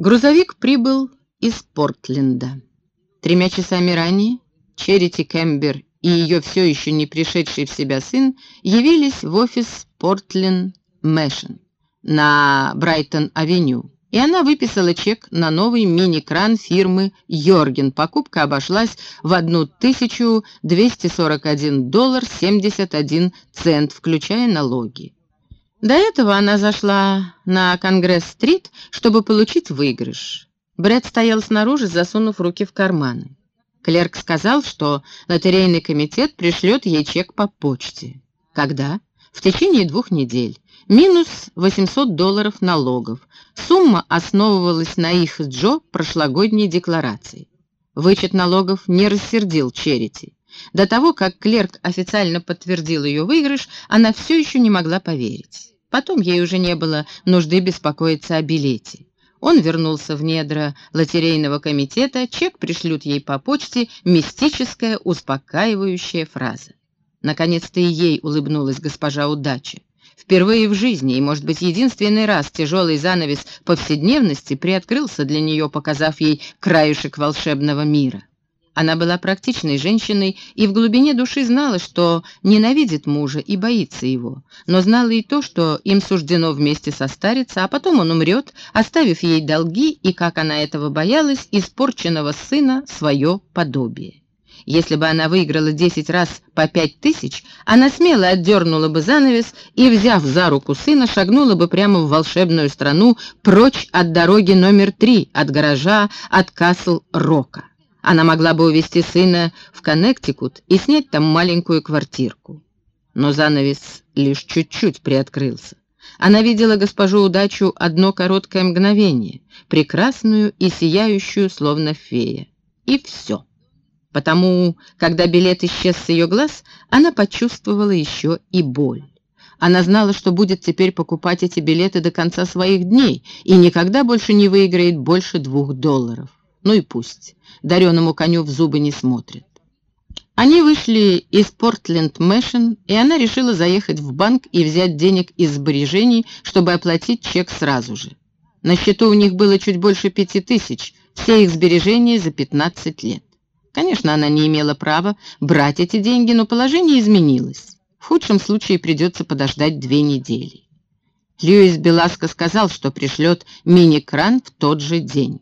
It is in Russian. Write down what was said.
Грузовик прибыл из Портленда. Тремя часами ранее Черити Кембер и ее все еще не пришедший в себя сын явились в офис Портленд Мэшен на Брайтон-авеню, и она выписала чек на новый мини-кран фирмы «Йорген». Покупка обошлась в 1241 доллар 71 цент, включая налоги. До этого она зашла на Конгресс-стрит, чтобы получить выигрыш. Брэд стоял снаружи, засунув руки в карманы. Клерк сказал, что лотерейный комитет пришлет ей чек по почте. Когда? В течение двух недель. Минус 800 долларов налогов. Сумма основывалась на их Джо прошлогодней декларации. Вычет налогов не рассердил Черити. До того, как клерк официально подтвердил ее выигрыш, она все еще не могла поверить. Потом ей уже не было нужды беспокоиться о билете. Он вернулся в недра лотерейного комитета, чек пришлют ей по почте, мистическая, успокаивающая фраза. Наконец-то и ей улыбнулась госпожа удача. Впервые в жизни, и, может быть, единственный раз тяжелый занавес повседневности приоткрылся для нее, показав ей краюшек волшебного мира. Она была практичной женщиной и в глубине души знала, что ненавидит мужа и боится его, но знала и то, что им суждено вместе состариться, а потом он умрет, оставив ей долги и, как она этого боялась, испорченного сына свое подобие. Если бы она выиграла десять раз по пять тысяч, она смело отдернула бы занавес и, взяв за руку сына, шагнула бы прямо в волшебную страну, прочь от дороги номер три, от гаража, от Касл-Рока. Она могла бы увезти сына в Коннектикут и снять там маленькую квартирку. Но занавес лишь чуть-чуть приоткрылся. Она видела госпожу удачу одно короткое мгновение, прекрасную и сияющую, словно фея. И все. Потому, когда билет исчез с ее глаз, она почувствовала еще и боль. Она знала, что будет теперь покупать эти билеты до конца своих дней и никогда больше не выиграет больше двух долларов. Ну и пусть. Дареному коню в зубы не смотрит. Они вышли из Портленд Мэшен, и она решила заехать в банк и взять денег из сбережений, чтобы оплатить чек сразу же. На счету у них было чуть больше пяти тысяч, все их сбережения за 15 лет. Конечно, она не имела права брать эти деньги, но положение изменилось. В худшем случае придется подождать две недели. Льюис Беласко сказал, что пришлет мини-кран в тот же день.